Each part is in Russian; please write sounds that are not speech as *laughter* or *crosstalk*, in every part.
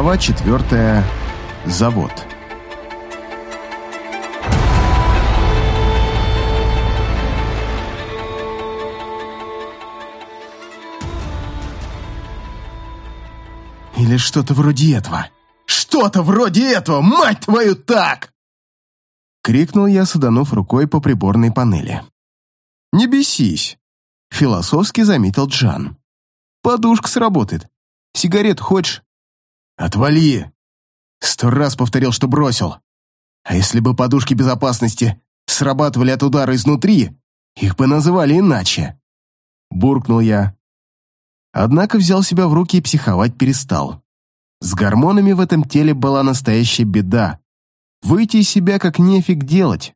Глава четвертая. Завод. Или что-то вроде этого. Что-то вроде этого, мать твою, так! Крикнул я, саданув рукой по приборной панели. «Не бесись!» — философски заметил Джан. «Подушка сработает. Сигарет хочешь?» «Отвали!» Сто раз повторил, что бросил. А если бы подушки безопасности срабатывали от удара изнутри, их бы называли иначе. Буркнул я. Однако взял себя в руки и психовать перестал. С гормонами в этом теле была настоящая беда. Выйти из себя как нефиг делать.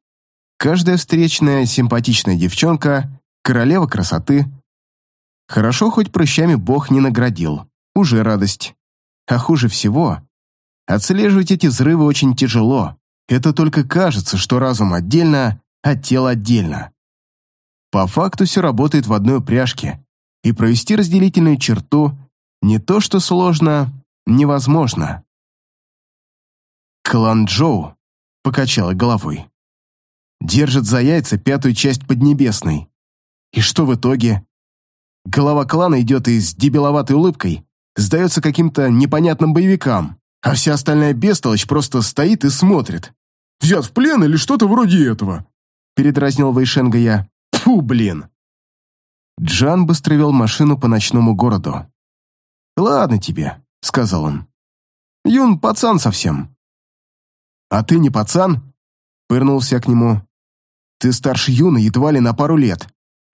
Каждая встречная симпатичная девчонка — королева красоты. Хорошо, хоть прыщами бог не наградил. Уже радость. А хуже всего, отслеживать эти взрывы очень тяжело. Это только кажется, что разум отдельно, а тело отдельно. По факту все работает в одной упряжке, и провести разделительную черту не то что сложно, невозможно. Клан Джоу покачала головой. Держит за яйца пятую часть Поднебесной. И что в итоге? Голова клана идет и с дебиловатой улыбкой сдается каким-то непонятным боевикам, а вся остальная бестолочь просто стоит и смотрит. «Взят в плен или что-то вроде этого?» Передразнил Вайшенга я. Фу, блин!» Джан быстро вел машину по ночному городу. «Ладно тебе», — сказал он. «Юн пацан совсем». «А ты не пацан?» — пырнулся к нему. «Ты старше Юна едва ли на пару лет.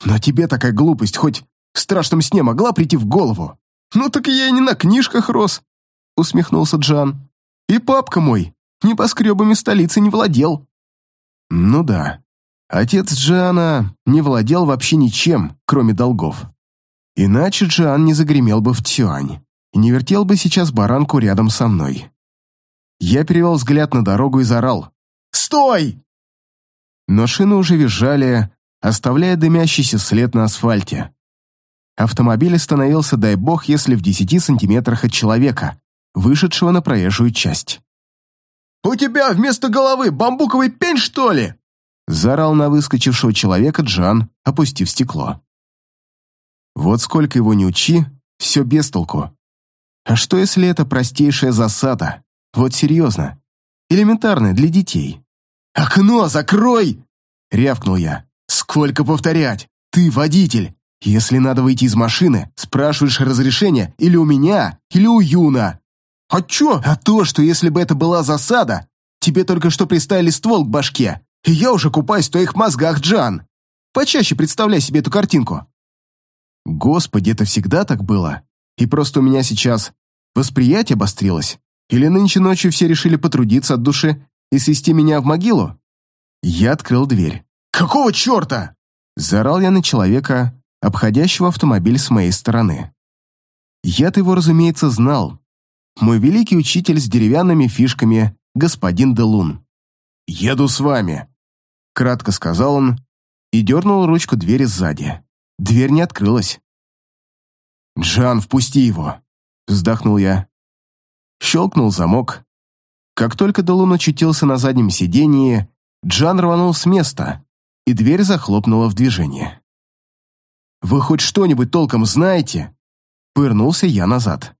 Но тебе такая глупость хоть в страшном сне могла прийти в голову?» «Ну так я и не на книжках рос», — усмехнулся Джан. «И папка мой небоскребами столицы не владел». «Ну да. Отец Джана не владел вообще ничем, кроме долгов. Иначе Джан не загремел бы в Тюань и не вертел бы сейчас баранку рядом со мной. Я перевел взгляд на дорогу и заорал. «Стой!» Но шины уже визжали, оставляя дымящийся след на асфальте. Автомобиль остановился, дай бог, если в десяти сантиметрах от человека, вышедшего на проезжую часть. «У тебя вместо головы бамбуковый пень, что ли?» заорал на выскочившего человека Джан, опустив стекло. Вот сколько его не учи, все без толку. А что, если это простейшая засада? Вот серьезно. Элементарная для детей. «Окно закрой!» — рявкнул я. «Сколько повторять? Ты водитель. Если надо выйти из машины, спрашиваешь разрешение или у меня, или у Юна. А чё? А то, что если бы это была засада, тебе только что приставили ствол к башке, и я уже купаюсь в твоих мозгах, Джан. Почаще представляй себе эту картинку. Господи, это всегда так было? И просто у меня сейчас восприятие обострилось? Или нынче ночью все решили потрудиться от души и свести меня в могилу? Я открыл дверь. «Какого черта?» Заорал я на человека, обходящего автомобиль с моей стороны. Я-то его, разумеется, знал. Мой великий учитель с деревянными фишками, господин Делун. «Еду с вами», — кратко сказал он и дернул ручку двери сзади. Дверь не открылась. «Джан, впусти его!» — вздохнул я. Щелкнул замок. Как только Делун очутился на заднем сидении, Джан рванул с места, и дверь захлопнула в движение. «Вы хоть что-нибудь толком знаете?» Пырнулся я назад.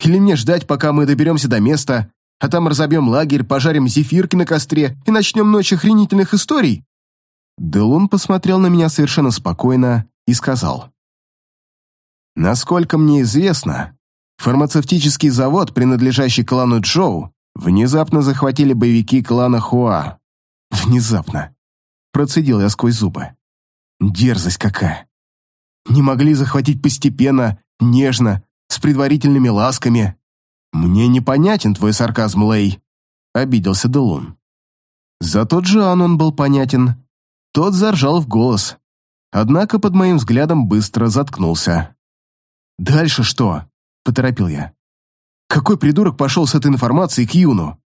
«Или мне ждать, пока мы доберемся до места, а там разобьем лагерь, пожарим зефирки на костре и начнем ночь охренительных историй?» Делун посмотрел на меня совершенно спокойно и сказал. «Насколько мне известно, фармацевтический завод, принадлежащий клану Джоу, внезапно захватили боевики клана Хуа. Внезапно. Процедил я сквозь зубы. Дерзость какая. Не могли захватить постепенно, нежно, с предварительными ласками. Мне непонятен твой сарказм, Лей, обиделся Делун. Зато Джоан он был понятен. Тот заржал в голос. Однако под моим взглядом быстро заткнулся. «Дальше что?» — поторопил я. «Какой придурок пошел с этой информацией к Юну?»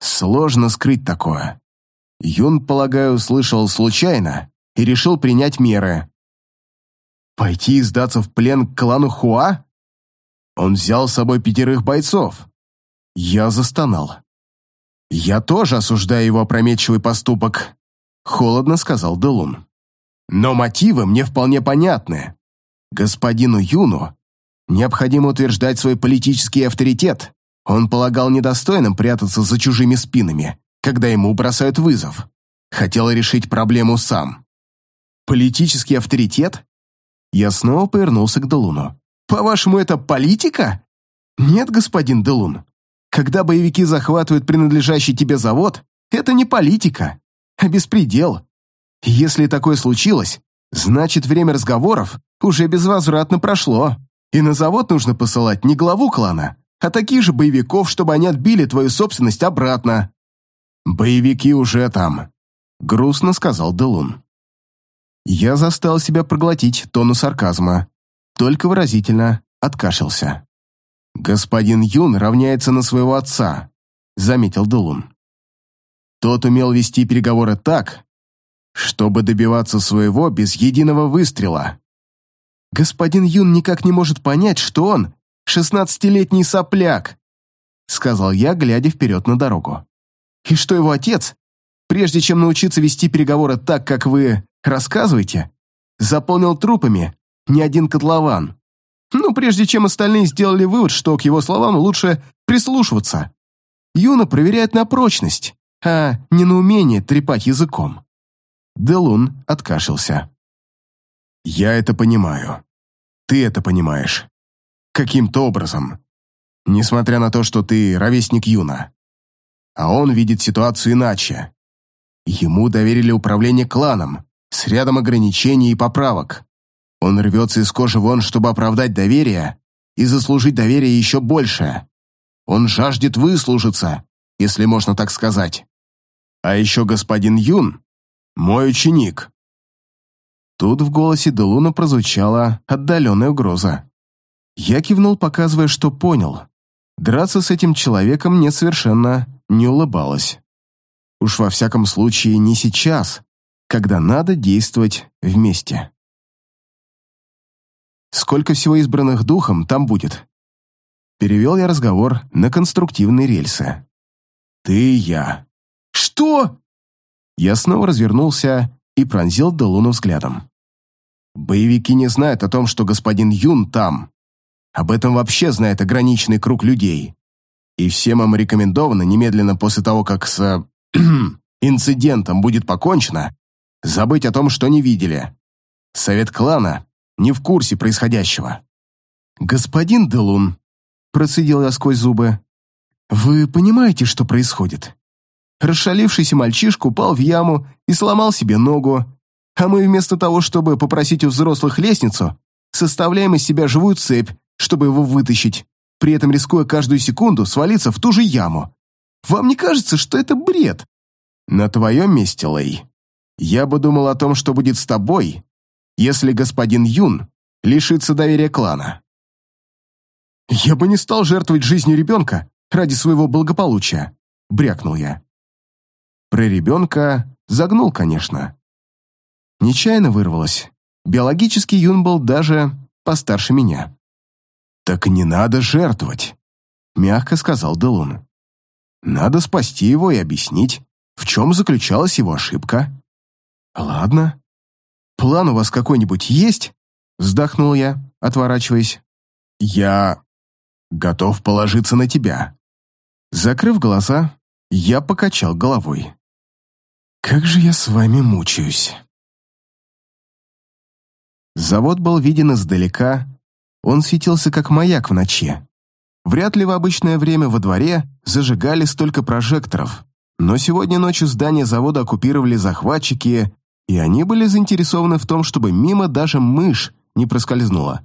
«Сложно скрыть такое. Юн, полагаю, слышал случайно и решил принять меры. Пойти и сдаться в плен к клану Хуа? Он взял с собой пятерых бойцов, Я застонал. «Я тоже осуждаю его опрометчивый поступок», — холодно сказал Делун. «Но мотивы мне вполне понятны. Господину Юну необходимо утверждать свой политический авторитет. Он полагал недостойным прятаться за чужими спинами, когда ему бросают вызов. Хотел решить проблему сам. Политический авторитет? Я снова повернулся к Делуну. По-вашему, это политика? Нет, господин Делун. Когда боевики захватывают принадлежащий тебе завод, это не политика, а беспредел. Если такое случилось, значит, время разговоров уже безвозвратно прошло, и на завод нужно посылать не главу клана, а таких же боевиков, чтобы они отбили твою собственность обратно. Боевики уже там, грустно сказал Делун. Я заставил себя проглотить тону сарказма, только выразительно откашлялся. «Господин Юн равняется на своего отца», — заметил Дулун. Тот умел вести переговоры так, чтобы добиваться своего без единого выстрела. «Господин Юн никак не может понять, что он шестнадцатилетний сопляк», — сказал я, глядя вперед на дорогу. «И что его отец, прежде чем научиться вести переговоры так, как вы рассказываете, заполнил трупами не один котлован. Ну, прежде чем остальные сделали вывод, что к его словам лучше прислушиваться. Юна проверяет на прочность, а не на умение трепать языком. Делун откашлялся. «Я это понимаю. Ты это понимаешь. Каким-то образом. Несмотря на то, что ты ровесник Юна. А он видит ситуацию иначе. Ему доверили управление кланом с рядом ограничений и поправок. Он рвется из кожи вон, чтобы оправдать доверие и заслужить доверие еще большее. Он жаждет выслужиться, если можно так сказать. А еще господин Юн — мой ученик. Тут в голосе Делуна прозвучала отдаленная угроза. Я кивнул, показывая, что понял. Драться с этим человеком мне совершенно не улыбалось. Уж во всяком случае не сейчас, когда надо действовать вместе. Сколько всего избранных духом там будет? Перевел я разговор на конструктивные рельсы. Ты и я. Что? Я снова развернулся и пронзил Делуну взглядом. Боевики не знают о том, что господин Юн там. Об этом вообще знает ограниченный круг людей. И всем им рекомендовано немедленно после того, как с *clears throat* инцидентом будет покончено, забыть о том, что не видели. Совет клана не в курсе происходящего. «Господин Делун», — процедил я сквозь зубы, — «вы понимаете, что происходит?» Расшалившийся мальчишка упал в яму и сломал себе ногу, а мы вместо того, чтобы попросить у взрослых лестницу, составляем из себя живую цепь, чтобы его вытащить, при этом рискуя каждую секунду свалиться в ту же яму. Вам не кажется, что это бред? На твоем месте, Лэй, я бы думал о том, что будет с тобой, если господин Юн лишится доверия клана. «Я бы не стал жертвовать жизнью ребенка ради своего благополучия», — брякнул я. Про ребенка загнул, конечно. Нечаянно вырвалось. Биологический Юн был даже постарше меня. «Так не надо жертвовать», — мягко сказал Делун. «Надо спасти его и объяснить, в чем заключалась его ошибка». «Ладно», «План у вас какой-нибудь есть?» Вздохнул я, отворачиваясь. «Я готов положиться на тебя». Закрыв глаза, я покачал головой. «Как же я с вами мучаюсь!» Завод был виден издалека, он светился как маяк в ночи. Вряд ли в обычное время во дворе зажигали столько прожекторов, но сегодня ночью здание завода оккупировали захватчики и они были заинтересованы в том, чтобы мимо даже мышь не проскользнула.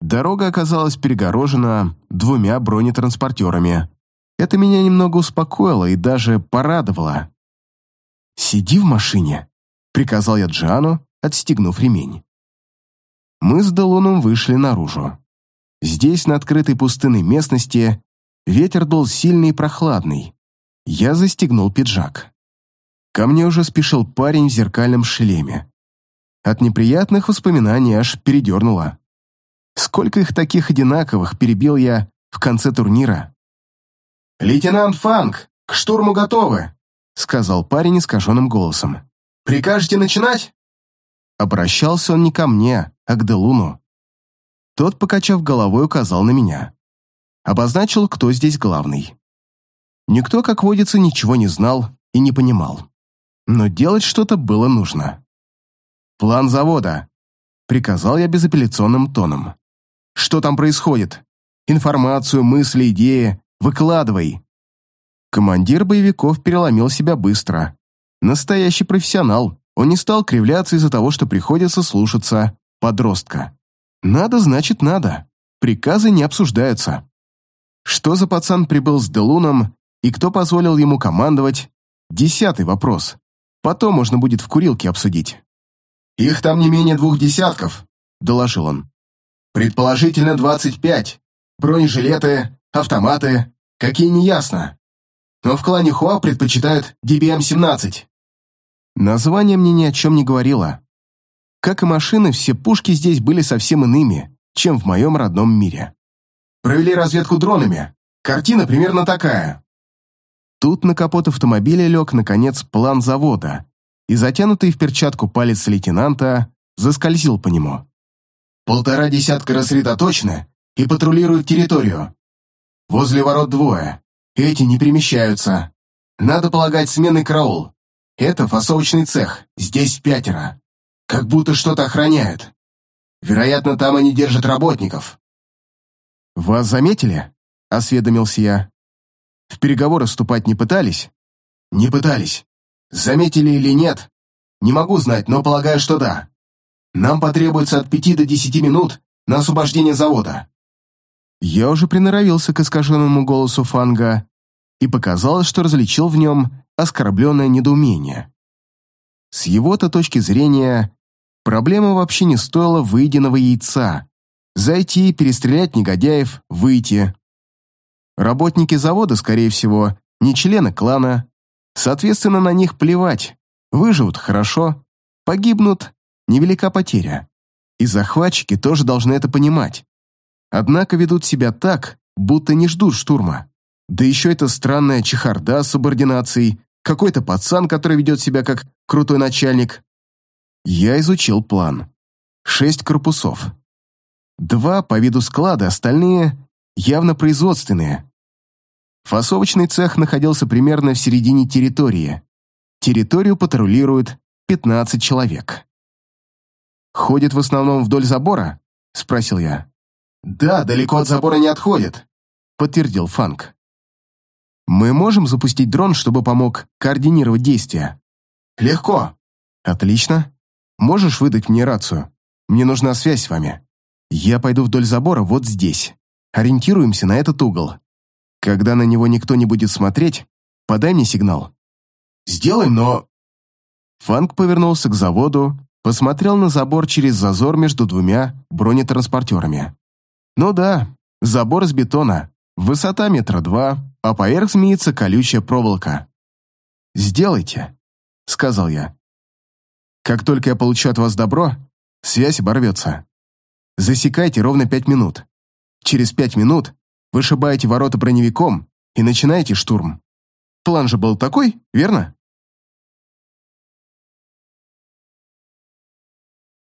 Дорога оказалась перегорожена двумя бронетранспортерами. Это меня немного успокоило и даже порадовало. «Сиди в машине», — приказал я Джану, отстегнув ремень. Мы с Делоном вышли наружу. Здесь, на открытой пустынной местности, ветер дул сильный и прохладный. Я застегнул пиджак. Ко мне уже спешил парень в зеркальном шлеме. От неприятных воспоминаний аж передернуло. Сколько их таких одинаковых перебил я в конце турнира? «Лейтенант Фанк, к штурму готовы», — сказал парень искаженным голосом. «Прикажете начинать?» Обращался он не ко мне, а к Делуну. Тот, покачав головой, указал на меня. Обозначил, кто здесь главный. Никто, как водится, ничего не знал и не понимал. Но делать что-то было нужно. «План завода», — приказал я безапелляционным тоном. «Что там происходит? Информацию, мысли, идеи. Выкладывай». Командир боевиков переломил себя быстро. Настоящий профессионал. Он не стал кривляться из-за того, что приходится слушаться подростка. Надо, значит, надо. Приказы не обсуждаются. Что за пацан прибыл с Делуном и кто позволил ему командовать? Десятый вопрос. Потом можно будет в курилке обсудить. «Их там не менее двух десятков», — доложил он. «Предположительно, двадцать пять. Бронежилеты, автоматы, какие неясно. Но в клане Хуа предпочитают DBM-17». Название мне ни о чем не говорило. Как и машины, все пушки здесь были совсем иными, чем в моем родном мире. Провели разведку дронами. Картина примерно такая. Тут на капот автомобиля лег, наконец, план завода, и затянутый в перчатку палец лейтенанта заскользил по нему. Полтора десятка рассредоточены и патрулируют территорию. Возле ворот двое. Эти не перемещаются. Надо полагать сменный караул. Это фасовочный цех, здесь пятеро. Как будто что-то охраняют. Вероятно, там они держат работников. «Вас заметили?» — осведомился я. В переговоры вступать не пытались? Не пытались. Заметили или нет? Не могу знать, но полагаю, что да. Нам потребуется от пяти до десяти минут на освобождение завода. Я уже приноровился к искаженному голосу Фанга и показалось, что различил в нем оскорбленное недоумение. С его-то точки зрения, проблема вообще не стоила выеденного яйца. Зайти, перестрелять негодяев, выйти. Работники завода, скорее всего, не члены клана. Соответственно, на них плевать. Выживут – хорошо. Погибнут – невелика потеря. И захватчики тоже должны это понимать. Однако ведут себя так, будто не ждут штурма. Да еще это странная чехарда с субординацией, какой-то пацан, который ведет себя как крутой начальник. Я изучил план. Шесть корпусов. Два по виду склада, остальные явно производственные. Фасовочный цех находился примерно в середине территории. Территорию патрулируют 15 человек. «Ходит в основном вдоль забора?» — спросил я. «Да, далеко от забора не отходит», — подтвердил Фанк. «Мы можем запустить дрон, чтобы помог координировать действия?» «Легко». «Отлично. Можешь выдать мне рацию? Мне нужна связь с вами. Я пойду вдоль забора вот здесь. Ориентируемся на этот угол. Когда на него никто не будет смотреть, подай мне сигнал. Сделаем, но... Фанк повернулся к заводу, посмотрел на забор через зазор между двумя бронетранспортерами. Ну да, забор из бетона, высота метра два, а поверх змеится колючая проволока. «Сделайте», — сказал я. «Как только я получу от вас добро, связь оборвется. Засекайте ровно пять минут. Через пять минут вышибаете ворота броневиком и начинаете штурм. План же был такой, верно?